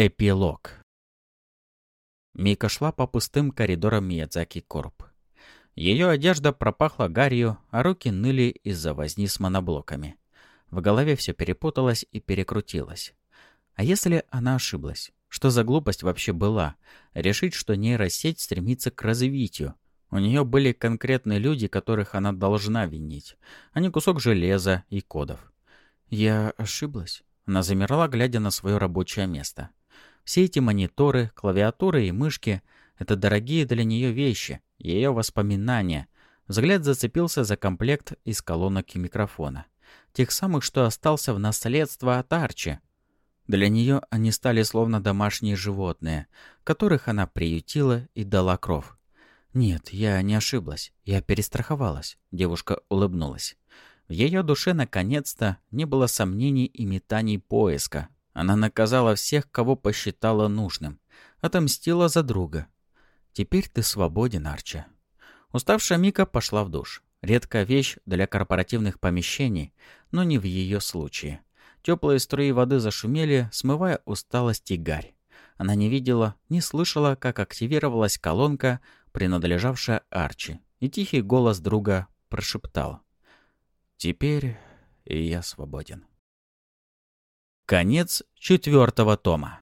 Эпилог Мика шла по пустым коридорам Миядзаки Корп. Ее одежда пропахла гарью, а руки ныли из-за возни с моноблоками. В голове все перепуталось и перекрутилось. А если она ошиблась? Что за глупость вообще была? Решить, что нейросеть стремится к развитию. У нее были конкретные люди, которых она должна винить, а не кусок железа и кодов. Я ошиблась. Она замерла, глядя на свое рабочее место. Все эти мониторы, клавиатуры и мышки — это дорогие для нее вещи, ее воспоминания. Взгляд зацепился за комплект из колонок и микрофона. Тех самых, что остался в наследство от Арчи. Для нее они стали словно домашние животные, которых она приютила и дала кров. «Нет, я не ошиблась. Я перестраховалась», — девушка улыбнулась. В ее душе наконец-то не было сомнений и метаний поиска, она наказала всех, кого посчитала нужным. Отомстила за друга. Теперь ты свободен, Арчи. Уставшая Мика пошла в душ. Редкая вещь для корпоративных помещений, но не в ее случае. Теплые струи воды зашумели, смывая усталость и гарь. Она не видела, не слышала, как активировалась колонка, принадлежавшая Арчи, и тихий голос друга прошептал. «Теперь я свободен». Конец четвертого тома.